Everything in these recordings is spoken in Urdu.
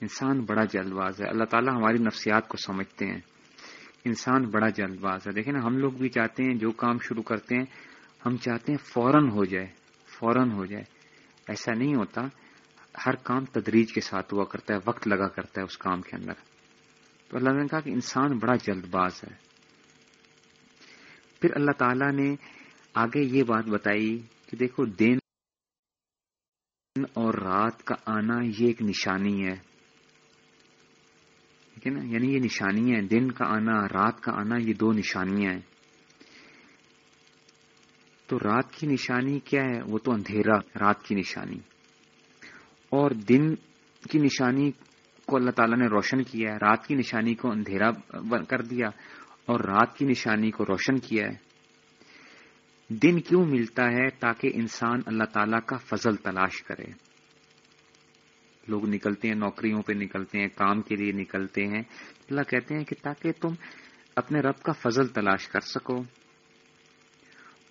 انسان بڑا جلد باز ہے۔ اللہ تعالیٰ ہماری نفسیات کو سمجھتے ہیں۔ انسان بڑا جلد باز ہے۔ دیکھیں نا، ہم لوگ بھی چاہتے ہیں جو کام شروع کرتے ہیں، ہم چاہتے ہیں فوراً ہو جائے، فوراً ہو جائے۔ ایسا نہیں ہوتا۔ ہر کام تدریج کے ساتھ ہوا کرتا ہے، وقت لگا کرتا ہے اس کام کے اندر۔ تو اللہ نے کہا کہ انسان بڑا جلد باز ہے۔ پھر اللہ تعالی نے آگے یہ بات بتائی کہ دیکھو، دن اور رات کا آنا یہ ایک نشانی ہے۔ ٹھیک ہے نا؟ یعنی یہ نشانی ہے دن کا آنا، رات کا آنا، یہ دو نشانیاں ہیں۔ تو رات کی نشانی کیا ہے؟ وہ تو اندھیرا، رات کی نشانی۔ اور دن کی نشانی کو اللہ تعالیٰ نے روشن کیا ہے۔ رات کی نشانی کو اندھیرا کر دیا اور رات کی نشانی کو روشن کیا ہے۔ دن کیوں ملتا ہے؟ تاکہ انسان اللہ تعالیٰ کا فضل تلاش کرے۔ لوگ نکلتے ہیں، نوکریوں پہ نکلتے ہیں، کام کے لیے نکلتے ہیں۔ اللہ کہتے ہیں کہ تاکہ تم اپنے رب کا فضل تلاش کر سکو۔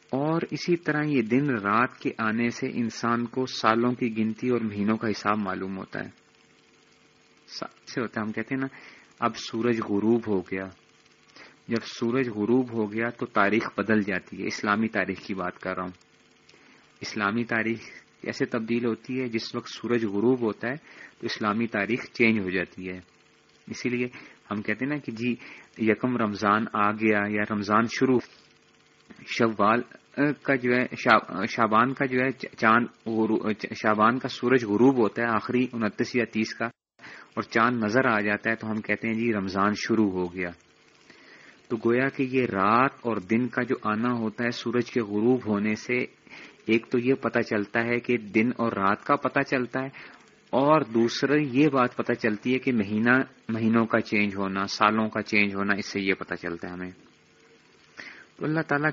اور اسی طرح یہ دن رات کے آنے سے انسان کو سالوں کی گنتی اور مہینوں کا حساب معلوم ہوتا ہے۔ سے ہوتا ہے، ہم کہتے ہیں نا، اب سورج غروب ہو گیا۔ جب سورج غروب ہو گیا تو تاریخ بدل جاتی ہے۔ اسلامی تاریخ کی بات کر رہا ہوں۔ اسلامی تاریخ ایسے تبدیل ہوتی ہے جس وقت سورج غروب ہوتا ہے تو اسلامی تاریخ چینج ہو جاتی ہے۔ اسی لیے ہم کہتے ہیں نا کہ جی یکم رمضان آ گیا یا رمضان شروع، شوال کا جو ہے شابان کا جو ہے، چاند شابان کا سورج غروب ہوتا ہے آخری انتیس یا تیس کا، اور چاند نظر آ جاتا ہے تو ہم کہتے ہیں جی رمضان شروع ہو گیا۔ تو گویا کہ یہ رات اور دن کا جو آنا ہوتا ہے سورج کے غروب ہونے سے ایک تو یہ پتہ چلتا ہے کہ دن اور رات کا پتہ چلتا ہے اور دوسرا یہ بات پتہ چلتی ہے کہ مہینہ مہینوں کا چینج ہونا، سالوں کا چینج ہونا، اس سے یہ پتہ چلتا ہے ہمیں۔ تو اللہ تعالیٰ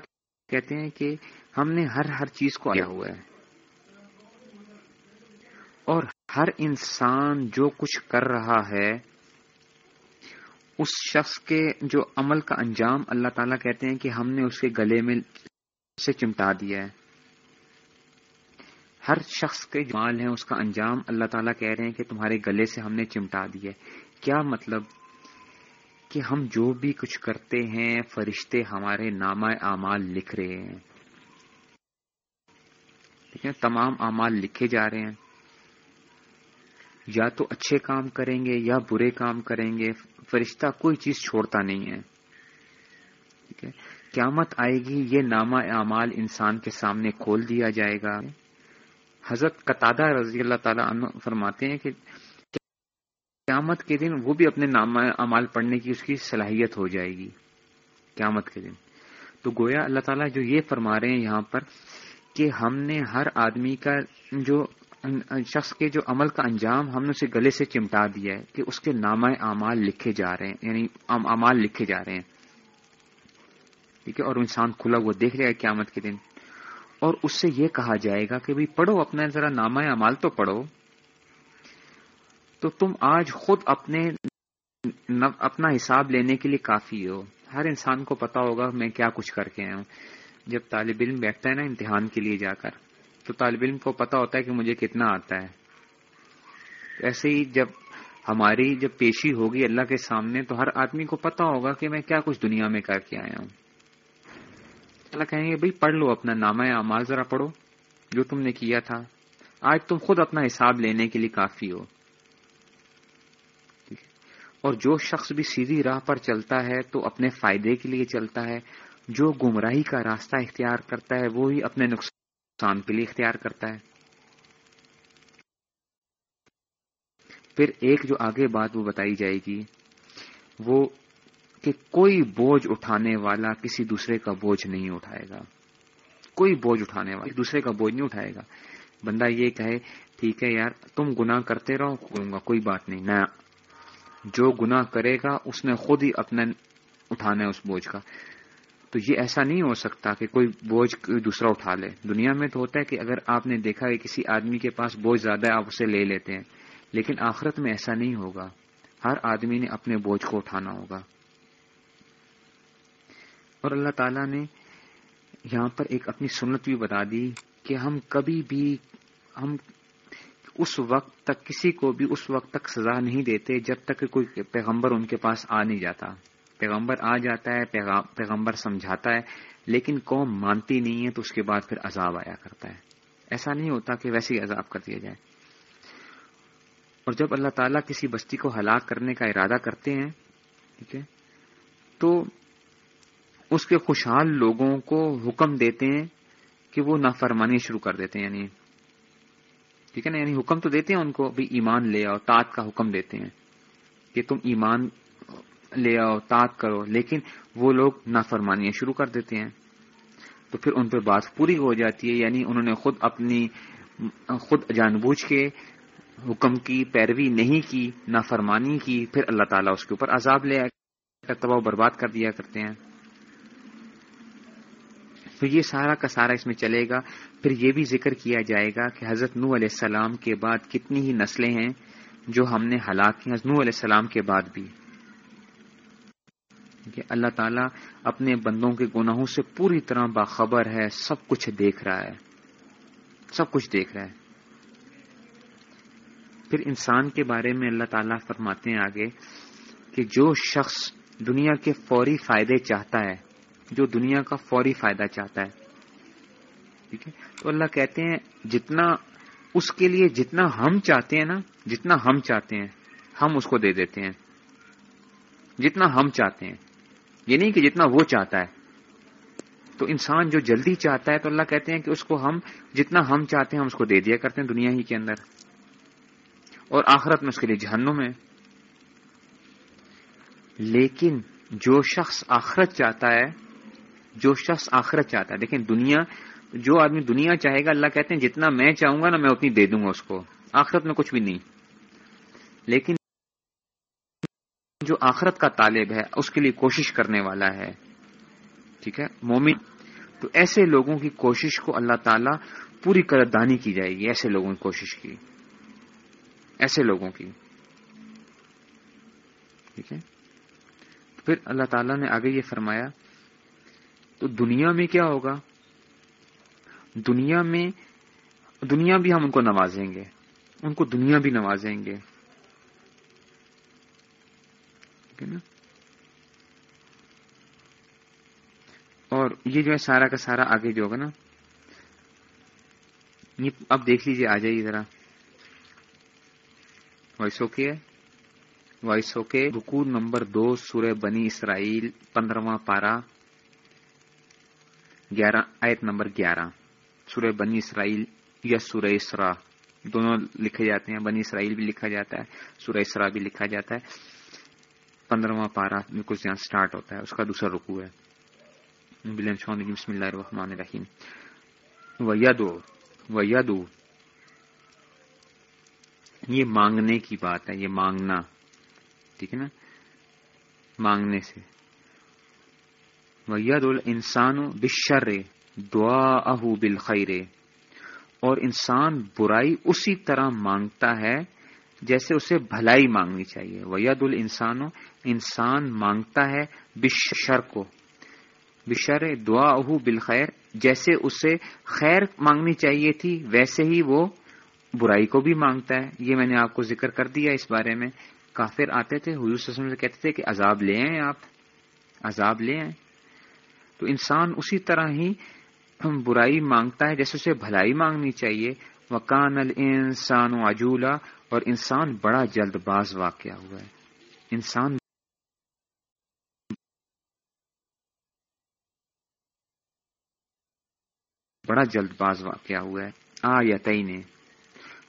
کہتے ہیں کہ ہم نے ہر ہر چیز کو آیا ہوا ہے۔ اور ہر انسان جو کچھ کر رہا ہے، اس شخص کے جو عمل کا انجام اللہ تعالیٰ کہتے ہیں کہ ہم نے اس کے گلے میں سے چمٹا دیا ہے۔ ہر شخص کے جو مال ہے اس کا انجام اللہ تعالیٰ کہہ رہے ہیں کہ تمہارے گلے سے ہم نے چمٹا دیا ہے۔ کیا مطلب؟ کہ ہم جو بھی کچھ کرتے ہیں، فرشتے ہمارے نامہ اعمال لکھ رہے ہیں۔ ٹھیک ہے تمام اعمال لکھے جا رہے ہیں۔ یا تو اچھے کام کریں گے یا برے کام کریں گے، فرشتہ کوئی چیز چھوڑتا نہیں ہے۔ ٹھیک ہے؟ قیامت آئے گی، یہ نامہ اعمال انسان کے سامنے کھول دیا جائے گا۔ حضرت قطادہ رضی اللہ تعالیٰ عنہ فرماتے ہیں کہ قیامت کے دن وہ بھی اپنے نامہ اعمال پڑھنے کی اس کی صلاحیت ہو جائے گی۔ قیامت کے دن۔ تو گویا اللہ تعالیٰ جو یہ فرما رہے ہیں یہاں پر کہ ہم نے ہر آدمی کا جو شخص کے جو عمل کا انجام ہم نے اسے گلے سے چمٹا دیا ہے کہ اس کے نامہ اعمال لکھے جا رہے ہیں یعنی اعمال لکھے جا رہے ہیں۔ ٹھیک ہے، اور انسان کھلا وہ دیکھ لے گا قیامت کے دن۔ اور اس سے یہ کہا جائے گا کہ بھائی پڑھو اپنا، ذرا نامہ اعمال تو پڑھو۔ تو تم آج خود اپنے اپنا حساب لینے کے لیے کافی ہو۔ ہر انسان کو پتا ہوگا میں کیا کچھ کر کے آیا ہوں۔ جب طالب علم بیٹھتا ہے نا امتحان کے لیے جا کر، تو طالب علم کو پتا ہوتا ہے کہ مجھے کتنا آتا ہے۔ ایسے ہی جب ہماری جب پیشی ہوگی اللہ کے سامنے، تو ہر آدمی کو پتا ہوگا کہ میں کیا کچھ دنیا میں کر کے آیا ہوں۔ اللہ کہیں گے، بھائی پڑھ لو اپنا نامہ اعمال ذرا پڑھو، جو تم نے کیا تھا۔ آج تم خود اپنا حساب لینے کے لیے کافی ہو۔ اور جو شخص بھی سیدھی راہ پر چلتا ہے تو اپنے فائدے کے لیے چلتا ہے۔ جو گمراہی کا راستہ اختیار کرتا ہے وہ ہی اپنے نقصان کے لیے اختیار کرتا ہے۔ پھر ایک جو آگے بات وہ بتائی جائے گی، وہ کہ کوئی بوجھ اٹھانے والا کسی دوسرے کا بوجھ نہیں اٹھائے گا۔ کوئی بوجھ اٹھانے والا دوسرے کا بوجھ نہیں اٹھائے گا۔ بندہ یہ کہے، ٹھیک ہے یار، تم گنا کرتے رہو، کروں گا، کوئی بات نہیں۔ نہ، جو گنا کرے گا، اس نے خود ہی اپنا اٹھانا ہے اس بوجھ کا۔ تو یہ ایسا نہیں ہو سکتا کہ کوئی بوجھ کوئی دوسرا اٹھا لے۔ دنیا میں تو ہوتا ہے کہ اگر آپ نے دیکھا کہ کسی آدمی کے پاس بوجھ زیادہ ہے، آپ اسے لے لیتے ہیں۔ لیکن آخرت میں ایسا نہیں ہوگا۔ ہر آدمی نے اپنے بوجھ کو اٹھانا ہوگا۔ اور اللہ تعالی نے یہاں پر ایک اپنی سنت بھی بتا دی کہ ہم کبھی بھی ہم اس وقت تک کسی کو بھی اس وقت تک سزا نہیں دیتے جب تک کہ کوئی پیغمبر ان کے پاس آ نہیں جاتا۔ پیغمبر آ جاتا ہے پیغمبر سمجھاتا ہے، لیکن قوم مانتی نہیں ہے تو اس کے بعد پھر عذاب آیا کرتا ہے۔ ایسا نہیں ہوتا کہ ویسے ہی عذاب کر دیا جائے۔ اور جب اللہ تعالیٰ کسی بستی کو ہلاک کرنے کا ارادہ کرتے ہیں، ٹھیک ہے، تو اس کے خوشحال لوگوں کو حکم دیتے ہیں کہ وہ نافرمانی شروع کر دیتے ہیں یعنی ٹھیک ہے نا؟ یعنی حکم تو دیتے ہیں ان کو، بھی ایمان لے آؤ تات کا حکم دیتے ہیں کہ تم ایمان لے آؤ تات کرو، لیکن وہ لوگ نافرمانیاں شروع کر دیتے ہیں۔ تو پھر ان پہ بات پوری ہو جاتی ہے یعنی انہوں نے خود اپنی، خود جان بوجھ کے حکم کی، پیروی نہیں کی، نافرمانی کی، پھر اللہ تعالیٰ اس کے اوپر عذاب لے آئے تباہ برباد کر دیا کرتے ہیں۔ تو یہ سارا کا سارا اس میں چلے گا۔ پھر یہ بھی ذکر کیا جائے گا کہ حضرت نو علیہ السلام کے بعد کتنی ہی نسلیں ہیں جو ہم نے ہلاک کی۔ حضرت نو علیہ السلام کے بعد بھی۔ کہ اللہ تعالیٰ اپنے بندوں کے گناہوں سے پوری طرح باخبر ہے، سب کچھ دیکھ رہا ہے۔ سب کچھ دیکھ رہا ہے۔ پھر انسان کے بارے میں اللہ تعالیٰ فرماتے ہیں آگے کہ جو شخص دنیا کے فوری فائدے چاہتا ہے جو دنیا کا فوری فائدہ چاہتا ہے۔ ٹھیک ہے؟ تو اللہ کہتے ہیں، جتنا اس کے لیے جتنا ہم چاہتے ہیں نا، جتنا ہم چاہتے ہیں، ہم اس کو دے دیتے ہیں۔ جتنا ہم چاہتے ہیں۔ یہ نہیں کہ جتنا وہ چاہتا ہے۔ تو انسان جو جلدی چاہتا ہے تو اللہ کہتے ہیں کہ اس کو ہم جتنا ہم چاہتے ہیں، ہم اس کو دے دیا کرتے ہیں دنیا ہی کے اندر۔ اور آخرت میں اس کے لیے جہنم ہے۔ لیکن جو شخص آخرت چاہتا ہے جو شخص آخرت چاہتا ہے۔ لیکن دنیا، جو آدمی دنیا چاہے گا، اللہ کہتے ہیں، جتنا میں چاہوں گا نا، میں اتنی دے دوں گا اس کو۔ آخرت میں کچھ بھی نہیں۔ لیکن جو آخرت کا طالب ہے، اس کے لیے کوشش کرنے والا ہے۔ ٹھیک ہے؟ مومن، تو ایسے لوگوں کی کوشش کو اللہ تعالی پوری قدردانی کی جائے گی، ایسے لوگوں کی کوشش کی۔ ایسے لوگوں کی۔ ٹھیک ہے؟ پھر اللہ تعالیٰ نے آگے یہ فرمایا تو دنیا میں کیا ہوگا؟ دنیا میں دنیا بھی ہم ان کو نوازیں گے۔ ان کو دنیا بھی نوازیں گے۔ اور یہ جو ہے سارا کا سارا آگے جو ہوگا نا۔ یہ اب دیکھ لیجیے آ جائیے ذرا۔ وائس اوکے ہے؟ وائس اوکے رکو نمبر دو، سورہ بنی اسرائیل پندرہواں پارا گیارہ، آیت نمبر گیارہ۔ سورہ بنی اسرائیل یا سورہ اسرا دونوں لکھے جاتے ہیں، بنی اسرائیل بھی لکھا جاتا ہے، سورہ اسرا بھی لکھا جاتا ہے۔ پندرہواں پارا میں کچھ یہاں سٹارٹ ہوتا ہے، اس کا دوسرا رکو ہے۔ بسم اللہ الرحمن الرحیم۔ ویدو ویدو یہ مانگنے کی بات ہے، یہ مانگنا۔ ٹھیک ہے نا؟ مانگنے سے۔ وید الانسان بشر دعا اہو بالخیر۔ اور انسان برائی اسی طرح مانگتا ہے جیسے اسے بھلائی مانگنی چاہیے۔ وید الانسان، انسان مانگتا ہے بشر کو۔ بشر دعا اہو بالخیر، جیسے اسے خیر مانگنی چاہیے تھی، ویسے ہی وہ برائی کو بھی مانگتا ہے۔ یہ میں نے آپ کو ذکر کر دیا اس بارے میں۔ کافر آتے تھے، حضور صلی اللہ علیہ وسلم سے کہتے تھے کہ عذاب لے آئیں آپ۔ عذاب لے آئیں۔ تو انسان اسی طرح ہی برائی مانگتا ہے جیسے اسے بھلائی مانگنی چاہیے۔ وکان الانسان عجولا اور انسان بڑا جلد باز واقع ہوا ہے۔ انسان بڑا جلد باز واقع ہوا ہے۔ آ نے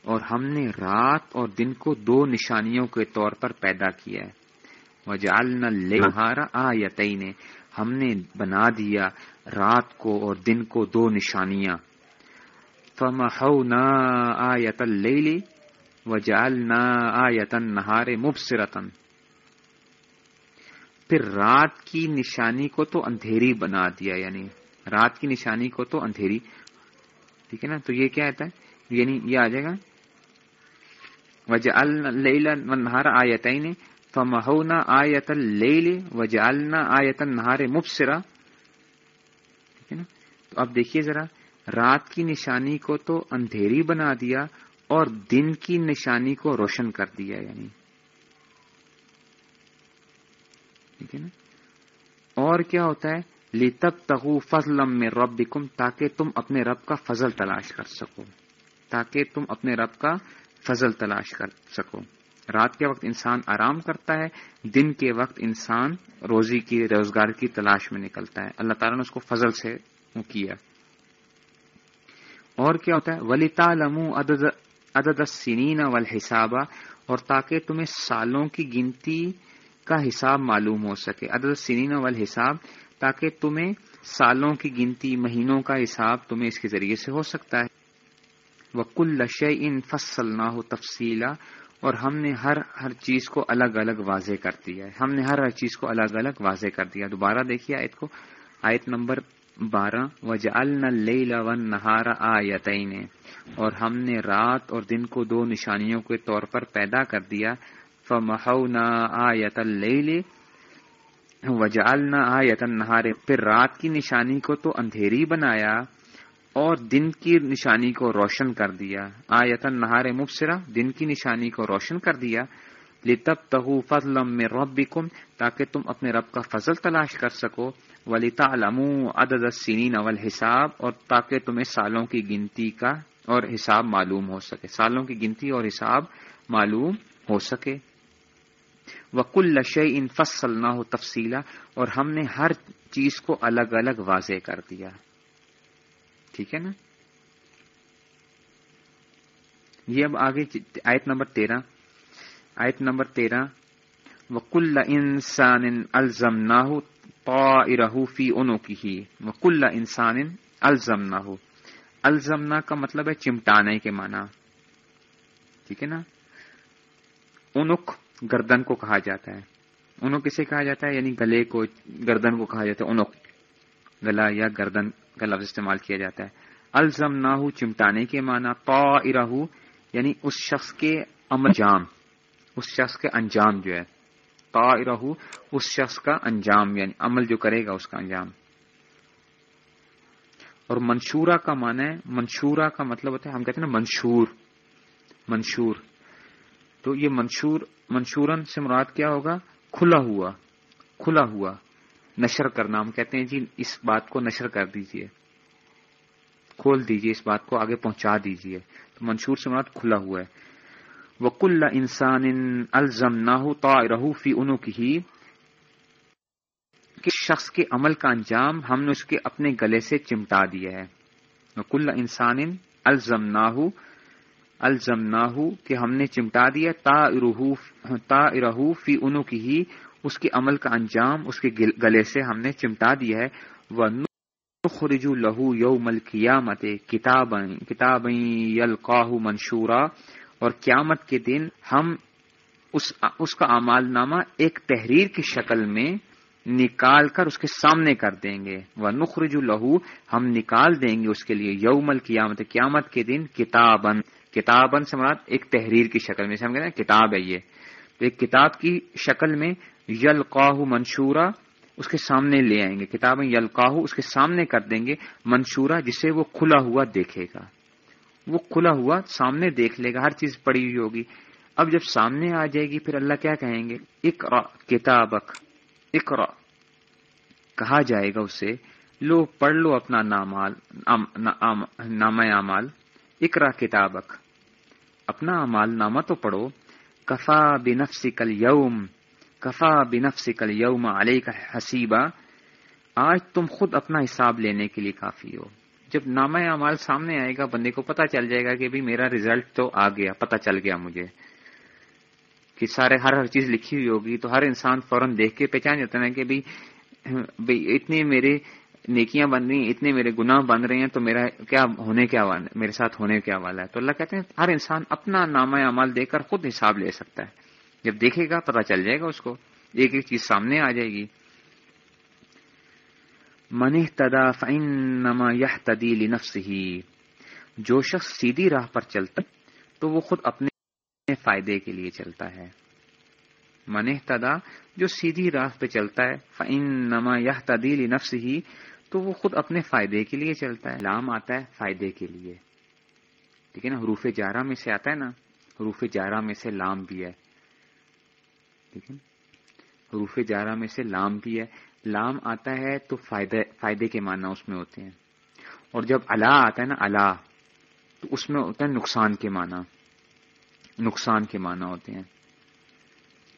اور ہم نے رات اور دن کو دو نشانیوں کے طور پر پیدا کیا ہے۔ وجالنا لہارا آ نے ہم نے بنا دیا رات کو اور دن کو دو نشانیاں۔ فمحونا آیت اللیل وجعلنا آیت النہار مبصرتن پھر رات کی نشانی کو تو اندھیری بنا دیا یعنی رات کی نشانی کو تو اندھیری۔ ٹھیک ہے نا؟ تو یہ کیا آتا ہے؟ یعنی یہ آ جائے گا۔ وجعلنا اللیل والنہار آیتین فمحونا آیت اللیل وجعلنا آیت النہار مبصرہ ٹھیک ہے نا؟ تو اب دیکھیے ذرا، رات کی نشانی کو تو اندھیری بنا دیا اور دن کی نشانی کو روشن کر دیا یعنی۔ ٹھیک ہے نا؟ اور کیا ہوتا ہے؟ لی تب تغو میں رب تاکہ تم اپنے رب کا فضل تلاش کر سکو۔ تاکہ تم اپنے رب کا فضل تلاش کر سکو۔ رات کے وقت انسان آرام کرتا ہے، دن کے وقت انسان روزی کی، روزگار کی تلاش میں نکلتا ہے۔ اللہ تعالیٰ نے اس کو فضل سے کیا۔ اور کیا ہوتا ہے؟ ولی تعلم عدد سنین والحسابہ اور تاکہ تمہیں سالوں کی گنتی کا حساب معلوم ہو سکے۔ عدد سنین والحساب۔ تاکہ تمہیں سالوں کی گنتی، مہینوں کا حساب تمہیں اس کے ذریعے سے ہو سکتا ہے۔ وہ کل ان فصل نہ ہو تفصیلا اور ہم نے ہر ہر چیز کو الگ الگ واضح کر دیا ہے۔ ہم نے ہر ہر چیز کو الگ الگ واضح کر دیا۔ دوبارہ دیکھیے آیت کو۔ آیت نمبر بارہ۔ وج ون نہارا آیتین اور دن کی نشانی کو روشن کر دیا۔ آیت النہار مبصرہ، دن کی نشانی کو روشن کر دیا۔ لتب تہو فضل میں رب تاکہ تم اپنے رب کا فضل تلاش کر سکو۔ ولی تعلم عدد سنین اول حساب اور تاکہ تمہیں سالوں کی گنتی کا اور حساب معلوم ہو سکے۔ سالوں کی گنتی اور حساب معلوم ہو سکے۔ وکل لش ان فصل نہ ہو اور ہم نے ہر چیز کو الگ الگ واضح کر دیا۔ ٹھیک ہے نا؟ یہ اب آگے آیت نمبر تیرہ۔ آیت نمبر تیرہ۔ وکل انسان الزم نہ ہو فی انو کی ہی وکل انسان الزم نہ ہو الزمنا کا مطلب ہے چمٹانے کے معنی۔ ٹھیک ہے نا؟ انک گردن کو کہا جاتا ہے۔ انو کسے کہا جاتا ہے؟ یعنی گلے کو، گردن کو کہا جاتا ہے انک گلا یا گردن۔ کا لفظ استعمال کیا جاتا ہے۔ الزم نہ چمٹانے کے معنی پا یعنی اس شخص کے انجام اس شخص کے انجام جو ہے۔ پا اس شخص کا انجام یعنی عمل جو کرے گا اس کا انجام۔ اور منشورہ کا معنی ہے، منشورہ کا مطلب ہوتا ہے، ہم کہتے ہیں نا منشور منشور۔ تو یہ منشور، منشورن سے مراد کیا ہوگا؟ کھلا ہوا کھلا ہوا۔ نشر کرنا۔ ہم کہتے ہیں جی اس بات کو نشر کر دیجیے۔ کھول دیجیے، اس بات کو آگے پہنچا دیجیے۔ تو منشور سے مراد کھلا ہوا ہے۔ وہ کل انسان الزم نہ ہو تو فی انو کی کہ شخص کے عمل کا انجام ہم نے اس کے اپنے گلے سے چمٹا دیا ہے۔ کل انسان الزم نہ الزم نہ کہ ہم نے چمٹا دیا۔ تا تا فی انو کی ہی اس کے عمل کا انجام اس کے گلے سے ہم نے چمٹا دیا ہے۔ وہ خرجو لہو یو مل قیامت کتاب کتاب یلقاہ منشورا۔ اور قیامت کے دن ہم اس, اس کا اعمال نامہ ایک تحریر کی شکل میں نکال کر اس کے سامنے کر دیں گے۔ وہ نخرج لہو ہم نکال دیں گے اس کے لیے یومل قیامت قیامت کے دن کتابن کتابن سے مراد ایک تحریر کی شکل میں سمجھ کتاب ہے یہ۔ تو ایک کتاب کی شکل میں یل منشورہ، اس کے سامنے لے آئیں گے۔ کتاب یل اس کے سامنے کر دیں گے منشورہ، جسے وہ کھلا ہوا دیکھے گا۔ وہ کھلا ہوا سامنے دیکھ لے گا، ہر چیز پڑی ہوئی ہوگی۔ اب جب سامنے آ جائے گی، پھر اللہ کیا کہیں گے؟ اقرا کتابک اقرا کہا جائے گا اسے، لو، پڑھ لو اپنا نام اعمال۔ اقرا کتابک۔ اپنا امال نامہ تو پڑھو۔ کفا بنفسی کل یوم کفا بنفسی کل یوم علیہ کا حسیبہ آج تم خود اپنا حساب لینے کے لیے کافی ہو۔ جب نامہ اعمال سامنے آئے گا، بندے کو پتا چل جائے گا کہ بھی میرا ریزلٹ تو آ گیا پتا چل گیا مجھے کہ سارے ہر ہر چیز لکھی ہوئی ہوگی۔ تو ہر انسان فوراً دیکھ کے پہچان جاتا ہے کہ بھی اتنے میرے نیکیاں بن رہی ہیں، اتنے میرے گناہ بن رہے ہیں، تو میرا کیا ہونے کیا والا، میرے ساتھ ہونے کیا والا ہے؟ تو اللہ کہتے ہیں ہر انسان اپنا نامہ عمل دے کر خود حساب لے سکتا ہے۔ جب دیکھے گا پتا چل جائے گا اس کو، ایک ایک چیز سامنے آ جائے گی۔ من تدا فن نما یہ تدیل نفس ہی جو شخص سیدھی راہ پر چلتا تو وہ خود اپنے فائدے کے لیے چلتا ہے۔ من تدا جو سیدھی راہ پہ چلتا ہے فن نما یہ تدیل نفس ہی تو وہ خود اپنے فائدے کے لیے چلتا ہے۔ لام آتا ہے فائدے کے لیے۔ ٹھیک ہے نا؟ حروف جارہ میں سے آتا ہے نا؟ حروف جارہ میں سے لام بھی ہے۔ ٹھیک ہے حروف جارہ میں سے لام بھی ہے۔ لام آتا ہے تو فائدے فائدے کے معنی اس میں ہوتے ہیں۔ اور جب اللہ آتا ہے نا اللہ تو اس میں ہوتا ہے نقصان کے معنی۔ نقصان کے معنی ہوتے ہیں۔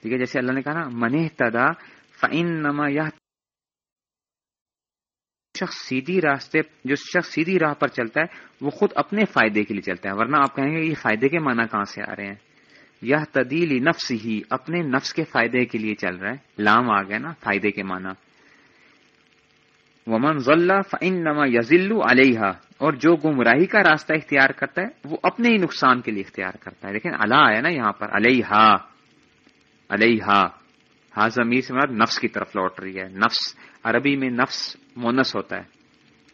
ٹھیک ہے، جیسے اللہ نے کہا نا، من تدا فعن نما یا شخص سیدھی راستے، جو شخص سیدھی راہ پر چلتا ہے، وہ خود اپنے فائدے کے لیے چلتا ہے۔ ورنہ آپ کہیں گے، یہ فائدے کے معنی کہاں سے آ رہے ہیں؟ یہ تدیلی نفس ہی اپنے نفس کے فائدے کے لیے چل رہا ہے۔ لام آ گیا نا، فائدے کے معنی۔ ومن ضلع فعن نما یزل علیہ اور جو گمراہی کا راستہ اختیار کرتا ہے، وہ اپنے ہی نقصان کے لیے اختیار کرتا ہے۔ لیکن اللہ آیا نا یہاں پر علیہ علیہ ہا ضمیر سے مراد نفس کی طرف لوٹ رہی ہے۔ نفس، عربی میں نفس مونس ہوتا ہے۔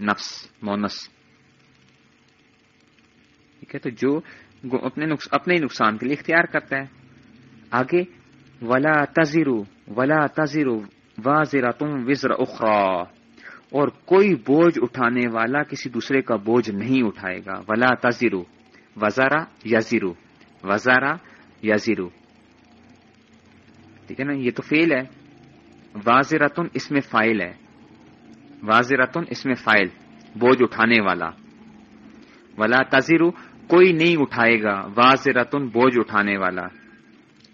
نفس، مونس۔ ٹھیک ہے تو جو اپنے اپنے نقصان کے لیے اختیار کرتا ہے۔ آگے، ولا تزرو ولا تزرو واضح تم وزر اخرا اور کوئی بوجھ اٹھانے والا کسی دوسرے کا بوجھ نہیں اٹھائے گا۔ ولا تزرو وزارا یزیرو وزارا یزیرو ٹھیک ہے نا؟ یہ تو فیل ہے۔ واضرتن اس میں فائل ہے۔ واضرتن اس میں فائل۔ بوجھ اٹھانے والا۔ ولا تذیرو کوئی نہیں اٹھائے گا واضح رتن بوجھ اٹھانے والا۔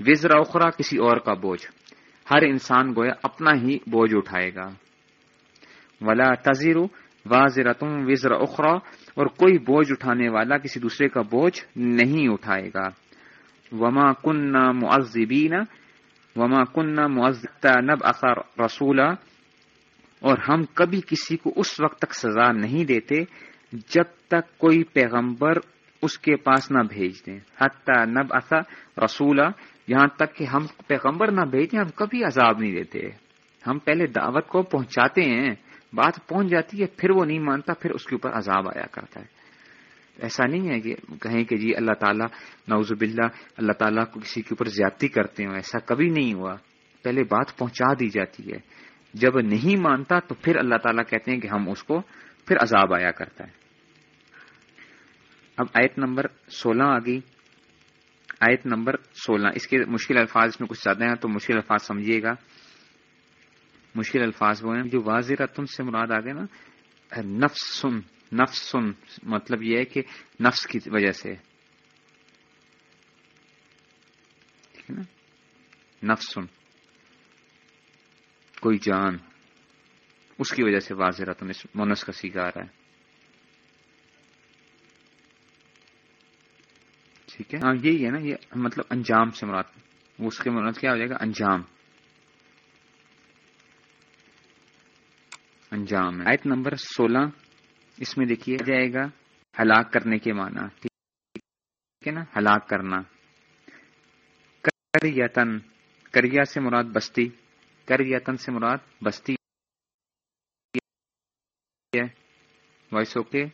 وزر اخرا کسی اور کا بوجھ۔ ہر انسان گویا اپنا ہی بوجھ اٹھائے گا۔ ولا تذیرو واضح رتن وزر اخرا اور کوئی بوجھ اٹھانے والا کسی دوسرے کا بوجھ نہیں اٹھائے گا۔ وما کن معذبین وما کنہ معذتا نب اثر رسولہ اور ہم کبھی کسی کو اس وقت تک سزا نہیں دیتے جب تک کوئی پیغمبر اس کے پاس نہ بھیج دیں۔ حتیٰ نب اثر رسولہ یہاں تک کہ ہم پیغمبر نہ بھیجیں ہم کبھی عذاب نہیں دیتے۔ ہم پہلے دعوت کو پہنچاتے ہیں، بات پہنچ جاتی ہے، پھر وہ نہیں مانتا، پھر اس کے اوپر عذاب آیا کرتا ہے۔ ایسا نہیں ہے کہ کہیں کہ جی اللہ تعالیٰ نوز باللہ، اللہ تعالیٰ کو کسی کے اوپر زیادتی کرتے ہوں، ایسا کبھی نہیں ہوا۔ پہلے بات پہنچا دی جاتی ہے۔ جب نہیں مانتا تو پھر اللہ تعالیٰ کہتے ہیں کہ ہم اس کو پھر عذاب آیا کرتا ہے۔ اب آیت نمبر سولہ آ گئی آیت نمبر سولہ۔ اس کے مشکل الفاظ میں کچھ زیادہ ہیں، تو مشکل الفاظ سمجھیے گا۔ مشکل الفاظ وہ ہیں جو واضح رتن سے مراد آ گئے نا نفس سن نفس سن مطلب یہ ہے کہ نفس کی وجہ سے۔ ٹھیک ہے نا؟ نفس سن کوئی جان۔ اس کی وجہ سے واضح رہتا ہوں مونس کا سیگا آ رہا ہے۔ ٹھیک ہے؟ ہاں یہی ہے نا، یہ مطلب انجام سے مراد۔ اس کے مراد کیا ہو جائے گا؟ انجام۔ انجام آیت نمبر سولہ، اس میں دیکھیے، جائے گا ہلاک کرنے کے معنی۔ ٹھیک ہے نا؟ ہلاک کرنا۔ کر یتن کریا سے مراد بستی۔ کر یتن سے مراد بستی۔ Voice okay?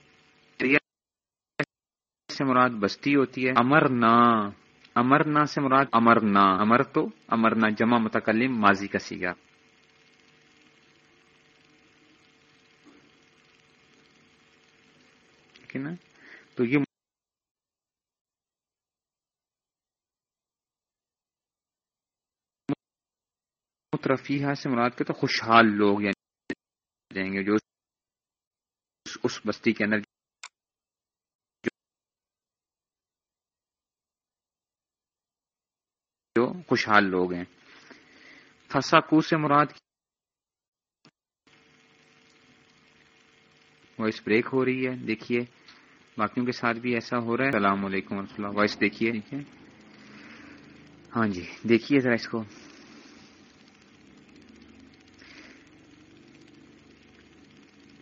سے مراد بستی ہوتی ہے امر نا امر نا سے مراد امر نا امر تو امر نا جمع متکلم، ماضی کا سیگا۔ نا؟ تو یہ مترفیہ سے مراد کے تو خوشحال لوگ یعنی جائیں گے جو اس بستی کے اندر جو خوشحال لوگ ہیں۔ فسا کو سے مراد وائس بریک ہو رہی ہے، دیکھیے۔ باقیوں کے ساتھ بھی ایسا ہو رہا ہے۔ السلام علیکم ورحمۃ اللہ۔ وائس دیکھیے۔ ہاں جی دیکھیے ذرا اس کو۔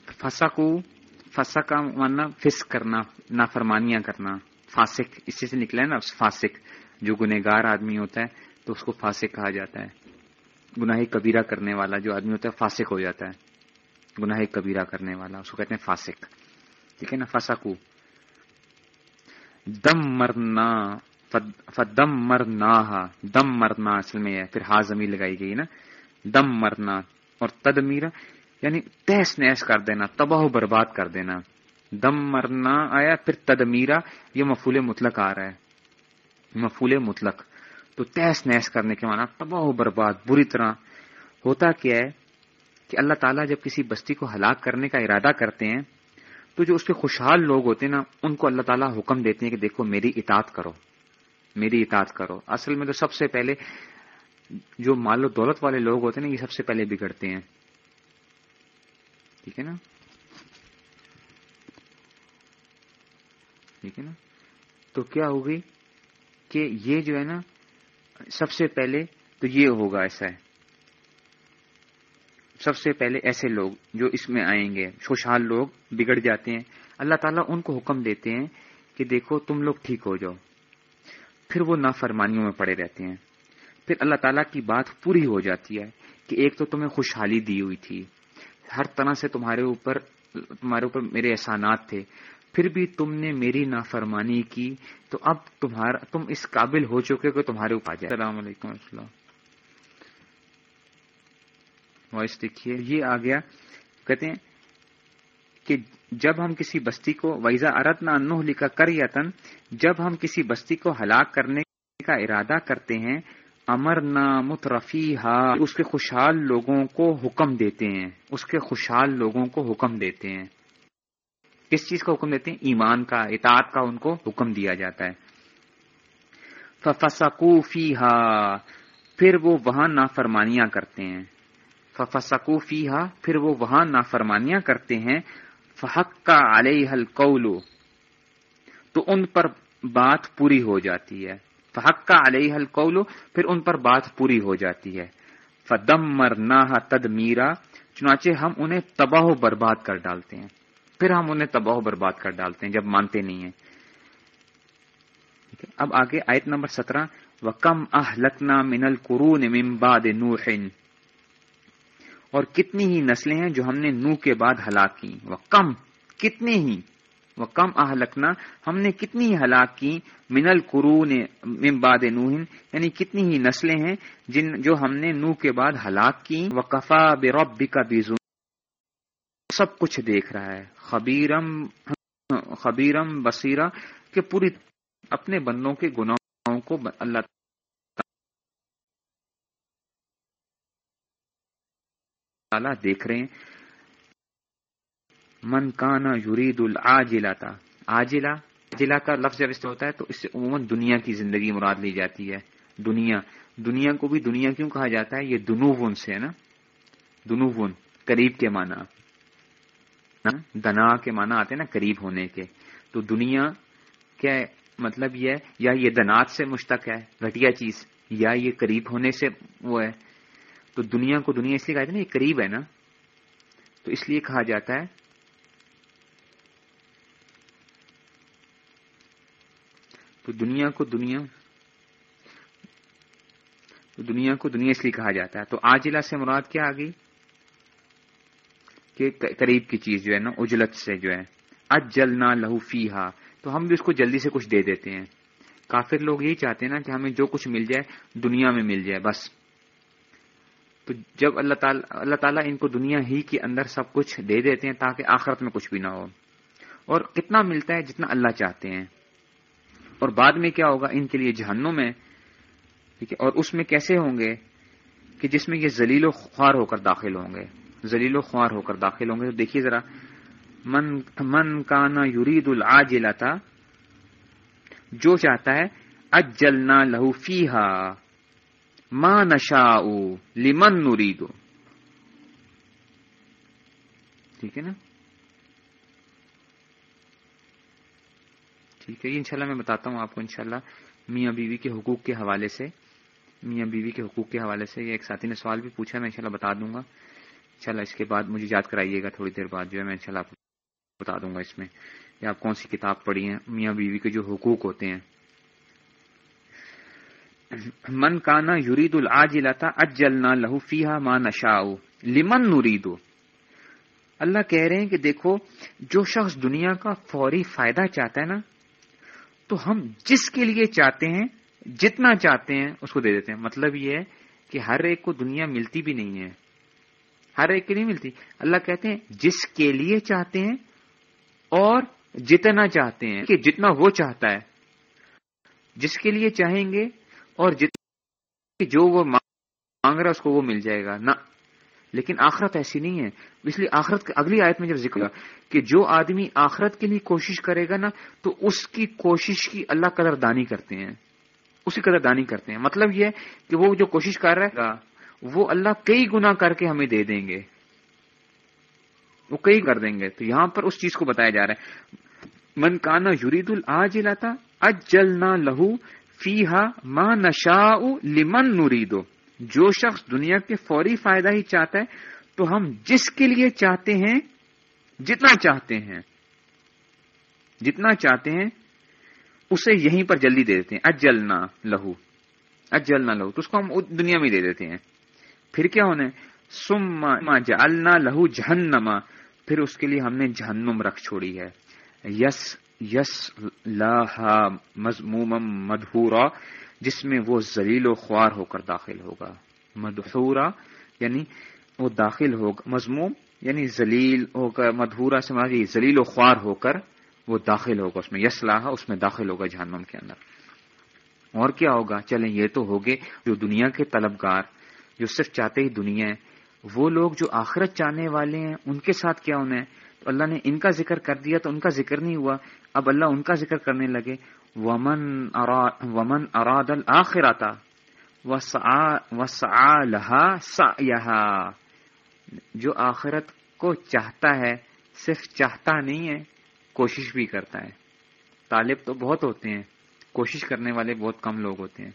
فسا کو فسا کا ماننا فس کرنا، نافرمانیاں کرنا۔ فاسق، اسی سے نکلا ہے نا، فاسق۔ جو گنہگار آدمی ہوتا ہے، تو اس کو فاسق کہا جاتا ہے۔ گناہ کبیرہ کرنے والا جو آدمی ہوتا ہے، فاسق ہو جاتا ہے۔ گناہ کبیرہ کرنے والا، اس کو کہتے ہیں فاسق۔ ٹھیک ہے نا؟ فساکو دم مرنا فدم مرنا دم مرنا، اصل میں ہے پھر ہا زمین لگائی گئی نا؟ دم مرنا اور تد میرا یعنی تہس نہس کر دینا، تباہ و برباد کر دینا۔ دم مرنا آیا، پھر تدمیرا یہ مفول مطلق آ رہا ہے۔ مفول مطلق۔ تو تیس نیس کرنے کے معنی تباہ و برباد، بری طرح۔ ہوتا کیا ہے کہ اللہ تعالیٰ جب کسی بستی کو ہلاک کرنے کا ارادہ کرتے ہیں، تو جو اس کے خوشحال لوگ ہوتے ہیں نا، ان کو اللہ تعالیٰ حکم دیتے ہیں کہ دیکھو، میری اطاعت کرو۔ میری اطاعت کرو۔ اصل میں تو سب سے پہلے جو مال و دولت والے لوگ ہوتے ہیں نا، یہ سب سے پہلے بگڑتے ہیں۔ ٹھیک ہے نا؟ ٹھیک ہے نا؟ تو کیا ہوگی؟ کہ یہ جو ہے نا، سب سے پہلے تو یہ ہوگا ایسا ہے۔ سب سے پہلے ایسے لوگ جو اس میں آئیں گے، خوشحال لوگ بگڑ جاتے ہیں۔ اللہ تعالیٰ ان کو حکم دیتے ہیں کہ دیکھو تم لوگ ٹھیک ہو جاؤ۔ پھر وہ نافرمانیوں میں پڑے رہتے ہیں۔ پھر اللہ تعالیٰ کی بات پوری ہو جاتی ہے کہ ایک تو تمہیں خوشحالی دی ہوئی تھی۔ ہر طرح سے تمہارے اوپر تمہارے اوپر میرے احسانات تھے۔ پھر بھی تم نے میری نافرمانی کی تو اب تمہارا تم اس قابل ہو چکے کہ تمہارے اوپر جائے۔ السلام علیکم السلام وائس دیکھیے یہ آ گیا۔ کہتے ہیں کہ جب ہم کسی بستی کو ویزا ارت نہ انوہ لکھا کر یتن جب ہم کسی بستی کو ہلاک کرنے کا ارادہ کرتے ہیں امر مترفی اس کے خوشحال لوگوں کو حکم دیتے ہیں۔ اس کے خوشحال لوگوں کو حکم دیتے ہیں۔ کس چیز کا حکم دیتے ہیں؟ ایمان کا، اطاعت کا ان کو حکم دیا جاتا ہے۔ فسکو فی پھر وہ وہاں نافرمانیاں کرتے ہیں۔ فسکو فی پھر وہ وہاں نافرمانیاں کرتے ہیں۔ فحق کا علیہ القول۔ تو ان پر بات پوری ہو جاتی ہے۔ فحق کا علیہ القول۔ پھر ان پر بات پوری ہو جاتی ہے۔ فدم مرنا تد میرا چنانچہ ہم انہیں تباہ و برباد کر ڈالتے ہیں۔ پھر ہم انہیں تباہ و برباد کر ڈالتے ہیں جب مانتے نہیں ہیں۔ اب آگے آیت نمبر سترہ۔ و کم اہ لکنا من القرون ممباد نوحن اور کتنی ہی نسلیں ہیں جو ہم نے نو کے بعد ہلاک کی وہ کم ہی۔ وہ کم اہلکنا ہم نے کتنی ہی ہلاک کی من القرون ممباد نوہن یعنی کتنی ہی نسلیں ہیں جن جو ہم نے نو کے بعد ہلاک کی وہ کفا بے رب کا سب کچھ دیکھ رہا ہے۔ خبیرم خبیرم بصیرہ کہ پوری اپنے بندوں کے گناہوں کو اللہ تعالیٰ دیکھ رہے ہیں۔ من کانا یورید العاجلہ تھا آجلا آجلا کا لفظ جب اس ہوتا ہے تو اس سے عموماً دنیا کی زندگی مراد لی جاتی ہے۔ دنیا دنیا کو بھی دنیا کیوں کہا جاتا ہے؟ یہ دنوون سے ہے نا؟ دنوون، قریب کے معنی۔ دنا کے معنی آتے ہیں نا قریب ہونے کے، تو دنیا کیا مطلب یہ یا یہ دنات سے مشتق ہے، گھٹیا چیز، یا یہ قریب ہونے سے وہ ہے، تو دنیا کو دنیا اس لیے کہا جاتا ہے نا یہ قریب ہے نا، تو اس لیے کہا جاتا ہے، تو دنیا کو دنیا، تو دنیا کو دنیا اس لیے کہا جاتا ہے، تو آجلا سے مراد کیا آ گئی کہ قریب کی چیز جو ہے نا، اجلت سے جو ہے اج جلنا لہو فی تو ہم بھی اس کو جلدی سے کچھ دے دیتے ہیں۔ کافر لوگ یہی چاہتے ہیں نا کہ ہمیں جو کچھ مل جائے، دنیا میں مل جائے، بس۔ تو جب اللہ تعالیٰ اللہ تعالیٰ ان کو دنیا ہی کے اندر سب کچھ دے دیتے ہیں تاکہ آخرت میں کچھ بھی نہ ہو۔ اور کتنا ملتا ہے جتنا اللہ چاہتے ہیں۔ اور بعد میں کیا ہوگا؟ ان کے لیے جہنم میں ٹھیک ہے؟ اور اس میں کیسے ہوں گے؟ کہ جس میں یہ ذلیل و خوار ہو کر داخل ہوں گے۔ ذلیل و خوار ہو کر داخل ہوں گے۔ تو دیکھیے ذرا، من من کانا یورید العاجلہ تھا جو چاہتا ہے، اجلنا لہو فیہا ما نشا لمن نوریدو ٹھیک ہے نا؟ ٹھیک ہے، یہ انشاءاللہ میں بتاتا ہوں آپ کو انشاءاللہ میاں بیوی کے حقوق کے حوالے سے۔ میاں بیوی کے حقوق کے حوالے سے یہ ایک ساتھی نے سوال بھی پوچھا میں انشاءاللہ بتا دوں گا۔ انشاءاللہ اس کے بعد مجھے یاد کرائیے گا تھوڑی دیر بعد جو ہے، میں انشاءاللہ آپ بتا دوں گا اس میں یا آپ کون سی کتاب پڑھی ہیں، میاں بیوی کے جو حقوق ہوتے ہیں۔ من کانا یورید العاجلتا اجلنا لہو فیہا ما نشاؤ لمن نوریدو اللہ کہہ رہے ہیں کہ دیکھو، جو شخص دنیا کا فوری فائدہ چاہتا ہے نا، تو ہم جس کے لیے چاہتے ہیں، جتنا چاہتے ہیں، اس کو دے دیتے ہیں۔ مطلب یہ ہے کہ ہر ایک کو دنیا ملتی بھی نہیں ہے۔ ہر ایک کی نہیں ملتی۔ اللہ کہتے ہیں، جس کے لیے چاہتے ہیں اور جتنا چاہتے ہیں، کہ جتنا وہ چاہتا ہے۔ جس کے لیے چاہیں گے اور جتنا جو وہ مانگ رہا اس کو وہ مل جائے گا۔ نہ۔ لیکن آخرت ایسی نہیں ہے۔ اس لیے آخرت اگلی آیت میں جب ذکر ہوا کہ جو آدمی آخرت کے لیے کوشش کرے گا نا، تو اس کی کوشش کی اللہ قدر دانی کرتے ہیں۔ اسی قدر دانی کرتے ہیں۔ مطلب یہ ہے کہ وہ جو کوشش کر رہا ہے وہ اللہ کئی گنا کر کے ہمیں دے دیں گے۔ وہ کئی کر دیں گے۔ تو یہاں پر اس چیز کو بتایا جا رہا ہے۔ من کانا یورید الج لاتا اجل نہ لہو فی ہا ماں نشا لمن نوریدو جو شخص دنیا کے فوری فائدہ ہی چاہتا ہے، تو ہم جس کے لیے چاہتے ہیں، جتنا چاہتے ہیں۔ جتنا چاہتے ہیں، اسے یہیں پر جلدی دے دیتے ہیں۔ اجلنا لہو۔ اجلنا لہو۔ تو اس کو ہم دنیا میں دے دیتے ہیں۔ پھر کیا ہونا سما جلنا لہو جہنما پھر اس کے لیے ہم نے جہنم رکھ چھوڑی ہے۔ یس یس لاہا مضموم مدہورا جس میں وہ ذلیل و خوار ہو کر داخل ہوگا۔ مدہورا یعنی وہ داخل ہوگا مضموم یعنی ذلیل ہو کر مدہورا سے ذلیل و خوار ہو کر وہ داخل ہوگا اس میں۔ یس لاہا، اس میں داخل ہوگا جہنم کے اندر۔ اور کیا ہوگا؟ چلیں یہ تو ہوگے جو دنیا کے طلبگار جو صرف چاہتے ہی دنیا ہے، وہ لوگ جو آخرت چاہنے والے ہیں، ان کے ساتھ کیا ہونا ہے تو اللہ نے ان کا ذکر کر دیا تو ان کا ذکر نہیں ہوا۔ اب اللہ ان کا ذکر کرنے لگے۔ ومن ومن اراد الآخرتا جو آخرت کو چاہتا ہے، صرف چاہتا نہیں ہے، کوشش بھی کرتا ہے۔ طالب تو بہت ہوتے ہیں، کوشش کرنے والے بہت کم لوگ ہوتے ہیں۔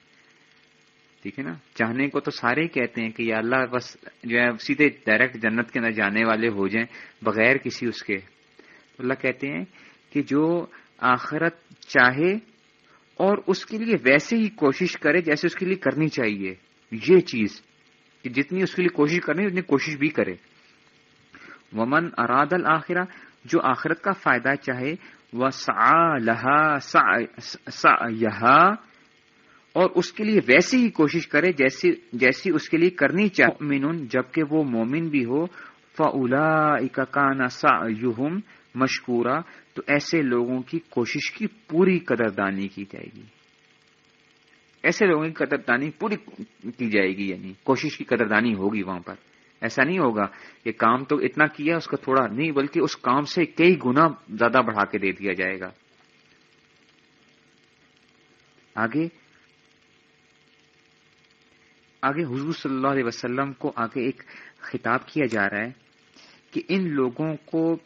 ٹھیک ہے نا؟ چاہنے کو تو سارے کہتے ہیں کہ یا اللہ بس جو ہے سیدھے ڈائریکٹ جنت کے اندر جانے والے ہو جائیں، بغیر کسی اس کے۔ اللہ کہتے ہیں کہ جو آخرت چاہے اور اس کے لیے ویسے ہی کوشش کرے جیسے اس کے لیے کرنی چاہیے۔ یہ چیز کہ جتنی اس کے لیے کوشش کرنی اتنی کوشش بھی کرے۔ ومن اراد الآخرہ جو آخرت کا فائدہ چاہے وہ سا لہا سا اور اس کے لیے ویسی ہی کوشش کرے جیسی جیسی اس کے لیے کرنی چاہے۔ مین جبکہ وہ مومن بھی ہو فلا کانا سا مشکورا، تو ایسے لوگوں کی کوشش کی پوری قدردانی کی جائے گی۔ ایسے لوگوں کی قدردانی پوری کی جائے گی یعنی کوشش کی قدردانی ہوگی وہاں پر۔ ایسا نہیں ہوگا کہ کام تو اتنا کیا، اس کا تھوڑا نہیں، بلکہ اس کام سے کئی گنا زیادہ بڑھا کے دے دیا جائے گا۔ آگے آگے حضور صلی اللہ علیہ وسلم کو آگے ایک خطاب کیا جا رہا ہے کہ ان لوگوں کو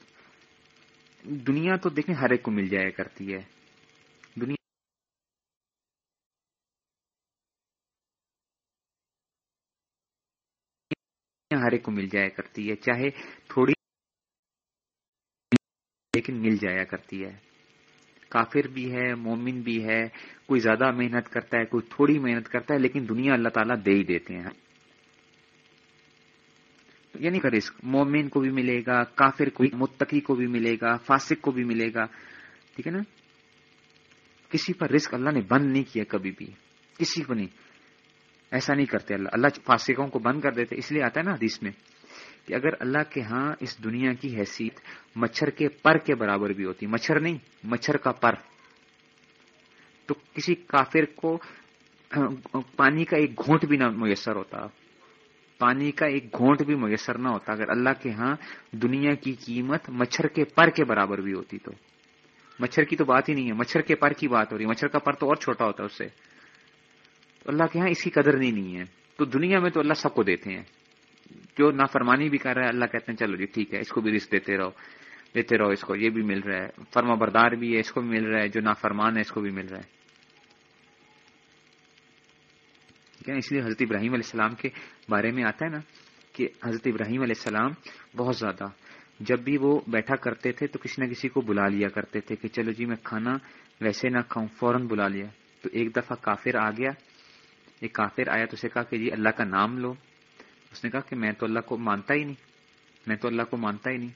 دنیا تو دیکھیں ہر ایک کو مل جایا کرتی ہے۔ دنیا ہر ایک کو مل جایا کرتی ہے، چاہے تھوڑی لیکن مل جایا کرتی ہے۔ کافر بھی ہے، مومن بھی ہے، کوئی زیادہ محنت کرتا ہے، کوئی تھوڑی محنت کرتا ہے، لیکن دنیا اللہ تعالیٰ دے ہی دیتے ہیں۔ یعنی کا رسک مومن کو بھی ملے گا، کافر کو متقی کو بھی ملے گا، فاسق کو بھی ملے گا۔ ٹھیک ہے نا؟ کسی پر رسک اللہ نے بند نہیں کیا کبھی بھی۔ کسی کو نہیں۔ ایسا نہیں کرتے۔ اللہ اللہ فاسقوں کو بند کر دیتے۔ اس لیے آتا ہے نا حدیث میں۔ کہ اگر اللہ کے ہاں اس دنیا کی حیثیت مچھر کے پر کے برابر بھی ہوتی، مچھر نہیں، مچھر کا پر۔ تو کسی کافر کو، پانی کا ایک گھونٹ بھی نہ میسر ہوتا، پانی کا ایک گھونٹ بھی میسر نہ ہوتا۔ اگر اللہ کے ہاں دنیا کی قیمت مچھر کے پر کے برابر بھی ہوتی تو۔ مچھر کی تو بات ہی نہیں ہے، مچھر کے پر کی بات ہو رہی ہے مچھر کا پر تو اور چھوٹا ہوتا ہے اس سے۔ تو اللہ کے ہاں اس کی قدر نہیں نہیں ہے۔ تو دنیا میں تو اللہ سب کو دیتے ہیں۔ جو نافرمانی بھی کر رہا ہے، اللہ کہتے ہیں، چلو جی ٹھیک ہے، اس کو بھی رسک دیتے رہو دیتے رہو، اس کو یہ بھی مل رہا ہے فرما بردار بھی ہے، اس کو بھی مل رہا ہے، جو نافرمان ہے، اس کو بھی مل رہا ہے۔ اس لیے حضرت ابراہیم علیہ السلام کے بارے میں آتا ہے نا کہ حضرت ابراہیم علیہ السلام بہت زیادہ، جب بھی وہ بیٹھا کرتے تھے تو کسی نہ کسی کو بلا لیا کرتے تھے کہ چلو جی میں کھانا ویسے نہ کھاؤں، فوراً بلا لیا۔ تو ایک دفعہ کافر آ گیا، ایک کافر آیا تو اسے کہا کہ جی اللہ کا نام لو۔ اس نے کہا کہ میں تو اللہ کو مانتا ہی نہیں، میں تو اللہ کو مانتا ہی نہیں۔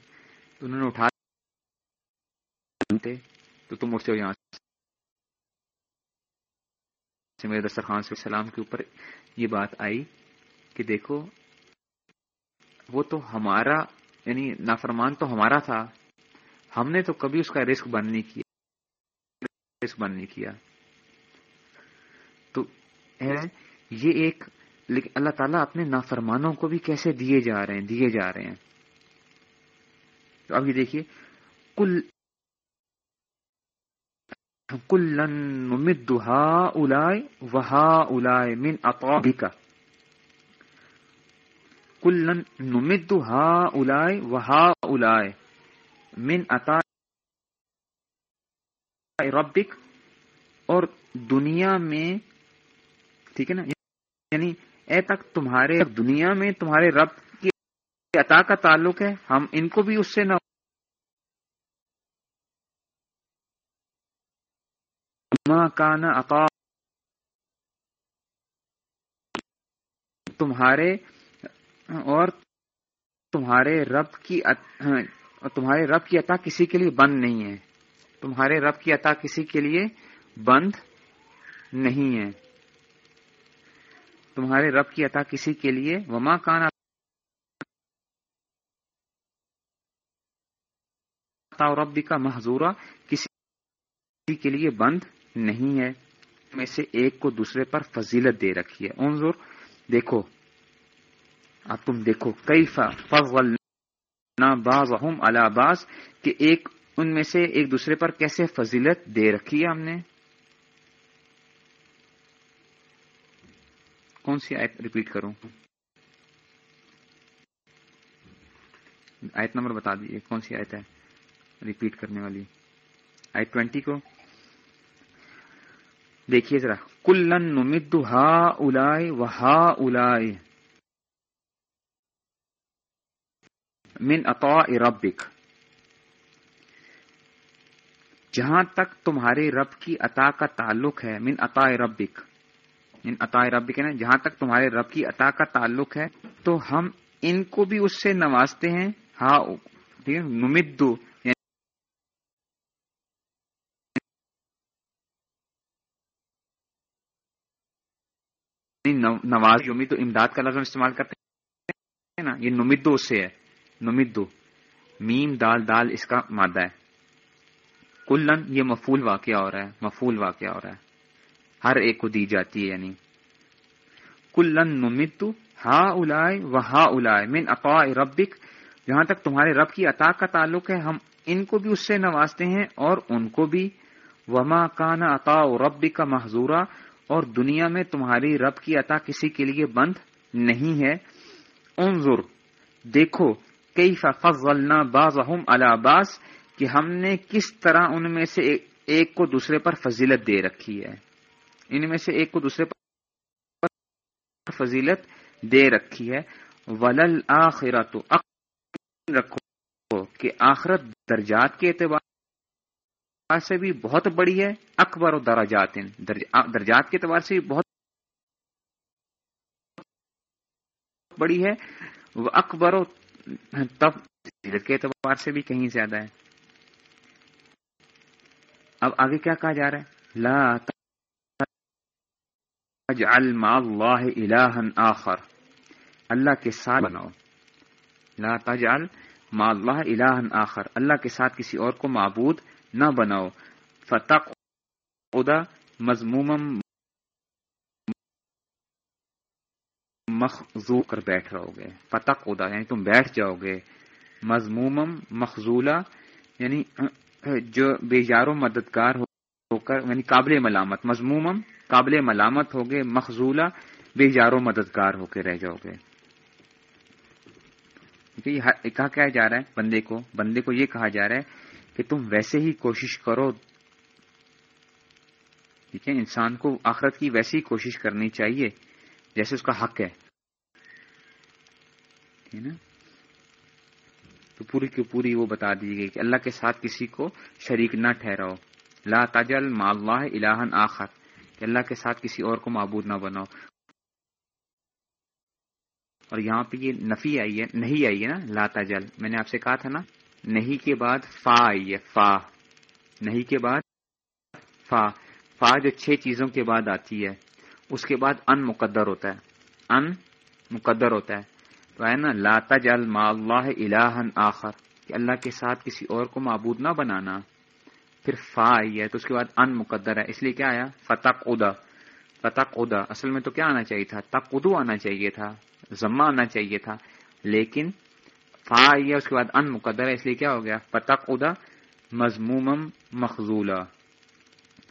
تو انہوں نے اٹھا تو تم اٹھتے ہو یہاں سے۔ میرے دسترخوان سے سلام کے اوپر یہ بات آئی کہ دیکھو، وہ تو ہمارا یعنی نافرمان تو ہمارا تھا۔ ہم نے تو کبھی اس کا رسک بند نہیں کیا۔ رسک بند نہیں کیا۔ تو یہ ایک لیکن اللہ تعالیٰ اپنے نافرمانوں کو بھی کیسے دیے جا رہے ہیں، دیے جا رہے ہیں؟ تو اب یہ دیکھیے کل کلن نمد ہا اولائے وہا اولائے من اطابکا کلن نمد ہا اولائے وہا اولائے من عطا ربک۔ اور دنیا میں، ٹھیک ہے نا؟ یعنی اے تک تمہارے دنیا میں تمہارے رب کی عطا کا تعلق ہے، ہم ان کو بھی اس سے نہ کانا عطا تمہارے اور تمہارے رب کی تمہارے رب کی عطا کسی کے لیے بند نہیں ہے۔ تمہارے رب کی عطا کسی کے لیے بند نہیں ہے۔ تمہارے رب کی عطا کسی کے لیے؟ وما کانا رب کا محضورہ کسی کے لیے بند نہیں ہے۔ میں سے ایک کو دوسرے پر فضیلت دے رکھی ہے۔ انظر، دیکھو۔ اب تم دیکھو کئی فضل باز اللہ باز کہ ایک، ان میں سے ایک دوسرے پر کیسے فضیلت دے رکھی ہے ہم نے؟ کون سی آیت ریپیٹ کروں؟ آیت نمبر بتا دیجیے کون سی آیت ہے ریپیٹ کرنے والی؟ آیت ٹوینٹی کو؟ دیکھیے ذرا کلن نمد ہا اولائے و ہا اولائے من عطا ربک جہاں تک تمہارے رب کی عطا کا تعلق ہے، من عطا ربک ان عطا ربک نا جہاں تک تمہارے رب کی عطا کا تعلق ہے، تو ہم ان کو بھی اس سے نوازتے ہیں ہاں ٹھیک ہے، نمدو یعنی نواز یومی تو امداد کا لفظ استعمال کرتے ہیں نا، یہ نمدو اس سے ہے، نمدو، میم، دال دال، اس کا مادہ ہے۔ کلن یہ مفول واقعہ ہو رہا ہے مفول واقعہ ہو رہا ہے۔ ہر ایک کو دی جاتی ہے یعنی کلن نمدو ہا اولائے و ہا اولائے من اقوا ربک، جہاں تک تمہارے رب کی عطا کا تعلق ہے، ہم ان کو بھی اس سے نوازتے ہیں اور ان کو بھی۔ وما کانا عطا رب کا محضورہ اور دنیا میں تمہاری رب کی عطا کسی کے لیے بند نہیں ہے۔ انظر، دیکھو کئی فضلنا باز باز کہ ہم نے کس طرح ان میں سے ایک کو دوسرے پر فضیلت دے رکھی ہے۔ ان میں سے ایک کو دوسرے پر فضیلت دے رکھی ہے۔ ولل آخرت رکھو کہ آخرت درجات کے اعتبار سے بھی بہت بڑی ہے، اکبر و دراجات درجات کے اعتبار سے بھی بہت بڑی ہے۔ وہ اکبر و تب کے اعتبار سے بھی کہیں زیادہ ہے۔ اب آگے کیا کہا جا رہا ہے؟ لا تجعل مع اللہ الہا آخر۔ اللہ کے ساتھ بناؤ۔ لا تجعل مع اللہ الہا آخر۔ اللہ کے ساتھ کسی اور کو معبود نہ بناؤ۔ فتق ادا مضموم مخضو کر بیٹھ رہو گے فتق ادا یعنی تم بیٹھ جاؤ گے مضموم مخضولہ یعنی جو بے و مددگار ہو ہو کر یعنی قابل ملامت مضموم قابل ملامت ہوگے مخضولہ بے و مددگار ہو کے رہ جاؤ گے۔ کہا کیا جا رہا ہے؟ بندے کو بندے کو یہ کہا جا رہا ہے کہ تم ویسے ہی کوشش کرو۔ ٹھیک ہے؟ انسان کو آخرت کی ویسی کوشش کرنی چاہیے جیسے اس کا حق ہے۔ نا؟ تو پوری کی پوری وہ بتا دی گئی کہ اللہ کے ساتھ کسی کو شریک نہ ٹھہراؤ۔ لا تجل ما اللہ الہن آخر، کہ اللہ کے ساتھ کسی اور کو معبود نہ بناؤ۔ اور یہاں پہ یہ نفی آئی ہے، نہیں آئی ہے نا، لا تجل۔ میں نے آپ سے کہا تھا نا، نہیں کے بعد فا آئی ہے، فا۔ نہیں کے بعد فا۔ فا جو چھ چیزوں کے بعد آتی ہے، اس کے بعد ان مقدر ہوتا ہے۔ ان مقدر ہوتا ہے۔ تو ہے نا لاتا جل ما اللہ الہن آخر، کہ اللہ کے ساتھ کسی اور کو معبود نہ بنانا۔ پھر فا آئی ہے تو اس کے بعد ان مقدر ہے۔ اس لیے کیا آیا؟ فتح ادا فتح ادا اصل میں تو کیا آنا چاہیے تھا؟ تق ادو آنا چاہیے تھا۔ ضمہ آنا چاہیے تھا۔ لیکن فا آئی ہے، اس کے بعد ان مقدر ہے، اس لیے کیا ہو گیا؟ فتق ادا مضموم مخضولہ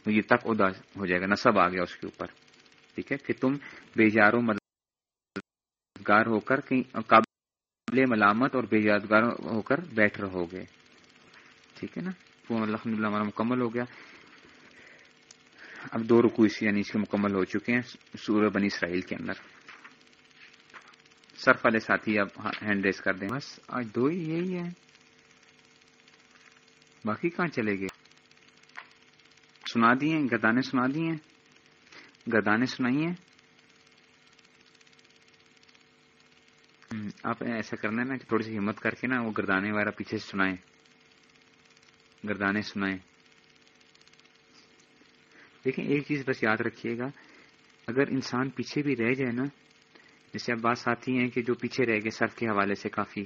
یہ تک ادا ہو جائے گا، نصب آ گیا اس کے اوپر۔ ٹھیک ہے؟ کہ تم بے مددگار ہو کر قابل ملامت اور بے یادگار ہو کر بیٹھ رہو گے۔ ٹھیک ہے نا؟ الحمد للہ ہمارا مکمل ہو گیا۔ اب دو رکو اسی یعنی اس کے مکمل ہو چکے ہیں، سورہ بنی اسرائیل کے اندر۔ سرف والے ساتھی اب ہینڈ ریس کر دیں۔ بس آج دو ہی یہی ہے باقی کہاں چلے گئے؟ سنا دیے گردانے سنا دیے گردانے سنائی ہیں۔ آپ ایسا کرنا ہے نا تھوڑی سی ہمت کر کے نا وہ گردانے وغیرہ پیچھے سے سنائیں۔ گردانے سنائیں۔ دیکھیں، ایک چیز بس یاد رکھیے گا۔ اگر انسان پیچھے بھی رہ جائے نا، جیسے اب بات ساتھی ہیں کہ جو پیچھے رہ گئے، سر کے حوالے سے کافی،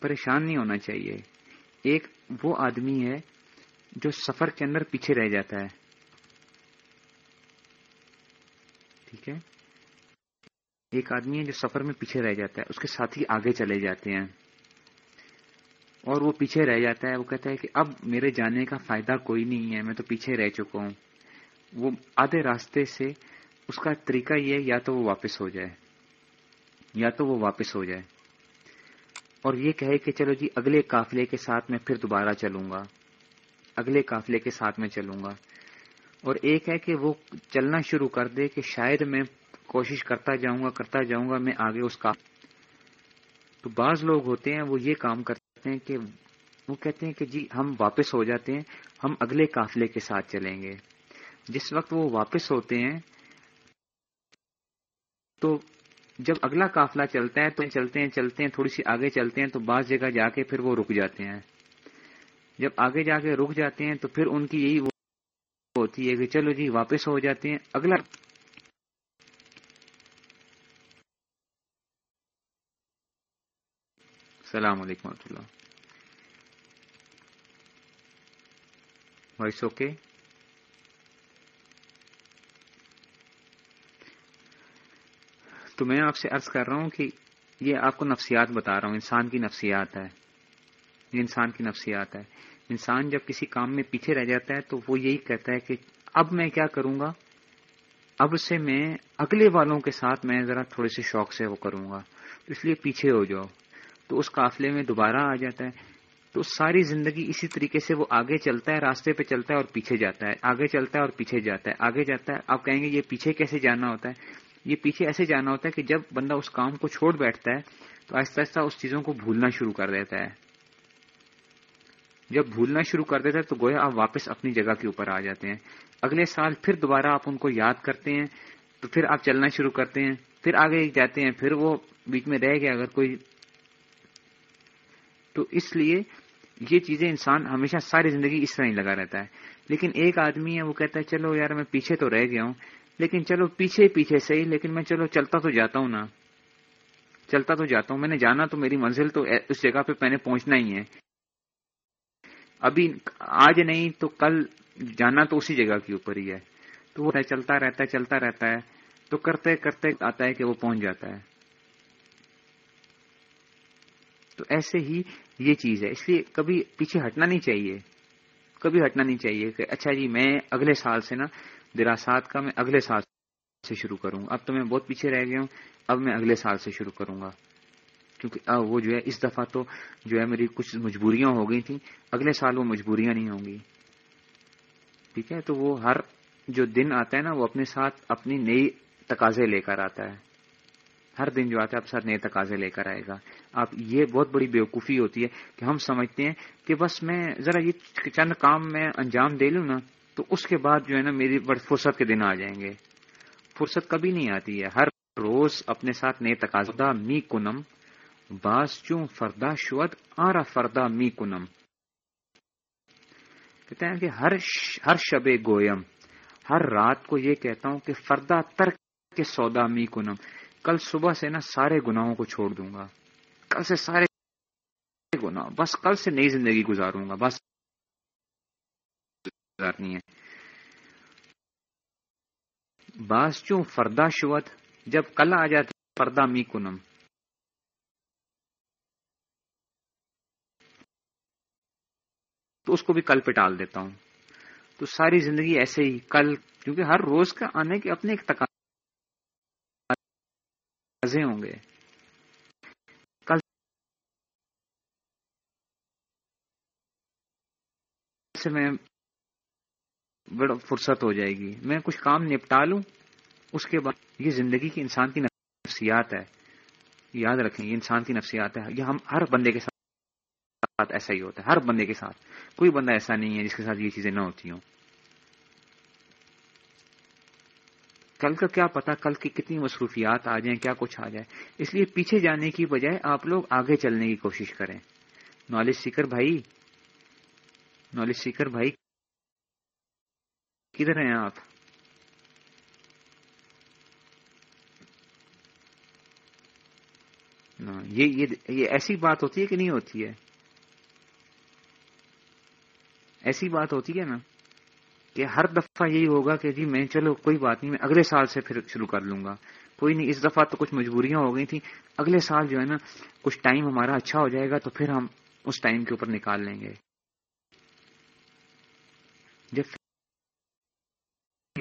پریشان نہیں ہونا چاہیے۔ ایک وہ آدمی ہے جو سفر کے اندر پیچھے رہ جاتا ہے۔ ٹھیک ہے؟ ایک آدمی ہے جو سفر میں پیچھے رہ جاتا ہے، اس کے ساتھی آگے چلے جاتے ہیں۔ اور وہ پیچھے رہ جاتا ہے، وہ کہتا ہے کہ اب میرے جانے کا فائدہ کوئی نہیں ہے، میں تو پیچھے رہ چکا ہوں۔ وہ آدھے راستے سے، اس کا طریقہ یہ ہے، یا تو وہ واپس ہو جائے۔ یا تو وہ واپس ہو جائے۔ اور یہ کہے کہ چلو جی اگلے قافلے کے ساتھ میں پھر دوبارہ چلوں گا۔ اگلے قافلے کے ساتھ میں چلوں گا۔ اور ایک ہے کہ وہ چلنا شروع کر دے کہ شاید میں کوشش کرتا جاؤں گا، کرتا جاؤں گا، میں آگے اس کا۔ تو بعض لوگ ہوتے ہیں، وہ یہ کام کرتے ہیں کہ وہ کہتے ہیں کہ جی ہم واپس ہو جاتے ہیں، ہم اگلے قافلے کے ساتھ چلیں گے۔ جس وقت وہ واپس ہوتے ہیں، تو جب اگلا قافلہ چلتا ہے، تو چلتے ہیں چلتے ہیں، تھوڑی سی آگے چلتے ہیں، تو بعض جگہ جا کے پھر وہ رک جاتے ہیں۔ جب آگے جا کے رک جاتے ہیں، تو پھر ان کی یہی وہ ہوتی ہے کہ چلو جی واپس ہو جاتے ہیں۔ اگلا السلام علیکم و اللہ۔ وائس اوکے تو میں آپ سے عرض کر رہا ہوں کہ یہ آپ کو نفسیات بتا رہا ہوں، انسان کی نفسیات ہے۔ یہ انسان کی نفسیات ہے۔ انسان جب کسی کام میں پیچھے رہ جاتا ہے تو وہ یہی کہتا ہے کہ اب میں کیا کروں گا؟ اب سے میں اگلے والوں کے ساتھ میں ذرا تھوڑے سے شوق سے وہ کروں گا۔ اس لیے پیچھے ہو جاؤ۔ تو اس قافلے میں دوبارہ آ جاتا ہے۔ تو ساری زندگی اسی طریقے سے وہ آگے چلتا ہے، راستے پہ چلتا ہے اور پیچھے جاتا ہے۔ آگے چلتا ہے اور پیچھے جاتا ہے۔ آگے جاتا ہے۔ آپ کہیں گے یہ پیچھے کیسے جانا ہوتا ہے؟ یہ پیچھے ایسے جانا ہوتا ہے کہ جب بندہ اس کام کو چھوڑ بیٹھتا ہے، تو آہستہ آہستہ اس چیزوں کو بھولنا شروع کر دیتا ہے۔ جب بھولنا شروع کر دیتا ہے، تو گویا آپ واپس اپنی جگہ کے اوپر آ جاتے ہیں۔ اگلے سال پھر دوبارہ آپ ان کو یاد کرتے ہیں، تو پھر آپ چلنا شروع کرتے ہیں۔ پھر آگے جاتے ہیں۔ پھر وہ بیچ میں رہ گیا۔ اگر کوئی تو اس لیے یہ چیزیں انسان ہمیشہ ساری زندگی اس طرح ہی لگا رہتا ہے۔ لیکن ایک آدمی ہے، وہ کہتا ہے، چلو یار میں پیچھے تو رہ گیا ہوں، لیکن چلو پیچھے پیچھے صحیح، لیکن میں چلو چلتا تو جاتا ہوں نا۔ چلتا تو جاتا ہوں۔ میں نے جانا تو میری منزل تو اس جگہ پہ میں نے پہنچنا ہی ہے۔ ابھی آج نہیں تو کل جانا تو اسی جگہ کے اوپر ہی ہے۔ تو وہ چلتا رہتا ہے، چلتا رہتا ہے۔ تو کرتے کرتے آتا ہے کہ وہ پہنچ جاتا ہے۔ تو ایسے ہی یہ چیز ہے۔ اس لیے کبھی پیچھے ہٹنا نہیں چاہیے۔ کبھی ہٹنا نہیں چاہیے کہ اچھا جی میں اگلے سال سے نا دراسات کا میں اگلے سال سے شروع کروں۔ اب تو میں بہت پیچھے رہ گیا ہوں۔ اب میں اگلے سال سے شروع کروں گا۔ کیونکہ وہ جو ہے اس دفعہ تو جو ہے میری کچھ مجبوریاں ہو گئی تھیں۔ اگلے سال وہ مجبوریاں نہیں ہوں گی۔ ٹھیک ہے؟ تو وہ ہر جو دن آتا ہے نا وہ اپنے ساتھ اپنی نئی تقاضے لے کر آتا ہے۔ ہر دن جو آتا ہے آپ ساتھ نئے تقاضے لے کر آئے گا۔ آپ، یہ بہت بڑی بیوقوفی ہوتی ہے کہ ہم سمجھتے ہیں کہ بس میں ذرا یہ چند کام میں انجام دے لوں نا، تو اس کے بعد جو ہے نا میری بڑی فرصت کے دن آ جائیں گے۔ فرصت کبھی نہیں آتی ہے۔ ہر روز اپنے ساتھ نئے تقاضا می کنم، باس چوں فردا شود، آرا فردا می کنم۔ کہتے ہیں کہ ہر ہر شب گویم، ہر رات کو یہ کہتا ہوں کہ فردا ترک کے سودا می کنم۔ کل صبح سے نا سارے گناہوں کو چھوڑ دوں گا۔ کل سے سارے گناہ، بس کل سے نئی زندگی گزاروں گا، بس۔ گزارنی ہے۔ باس چوں فردا شوت جب کل آ جاتا فردا می کنم۔ تو اس کو بھی کل پہ ٹال دیتا ہوں۔ تو ساری زندگی ایسے ہی، کل، کیونکہ ہر روز کا آنے کے اپنے ایک تقاضے ہوں گے۔ کل سے میں بڑا فرصت ہو جائے گی۔ میں کچھ کام نپٹا لوں، اس کے بعد یہ زندگی کی انسان کی نفسیات ہے۔ یاد رکھیں، یہ انسان کی نفسیات ہے۔ یہ ہم ہر بندے کے ساتھ ایسا ہی ہوتا ہے، ہر بندے کے ساتھ۔ کوئی بندہ ایسا نہیں ہے جس کے ساتھ یہ چیزیں نہ ہوتی ہوں۔ کل کا کیا پتا کل کی کتنی مصروفیات آ جائیں، کیا کچھ آ جائے اس لیے پیچھے جانے کی بجائے آپ لوگ آگے چلنے کی کوشش کریں۔ نالج سیکر بھائی، نالج سیکر بھائی، کدھر ہیں آپ؟ ہاں، یہ یہ ایسی بات ہوتی ہے کہ نہیں ہوتی ہے؟ ایسی بات ہوتی ہے نا؟ کہ ہر دفعہ یہی ہوگا کہ جی میں چلو کوئی بات نہیں، میں اگلے سال سے پھر شروع کر لوں گا۔ کوئی نہیں، اس دفعہ تو کچھ مجبوریاں ہو گئی تھیں۔ اگلے سال جو ہے نا، کچھ ٹائم ہمارا اچھا ہو جائے گا تو پھر ہم اس ٹائم کے اوپر نکال لیں گے۔ جب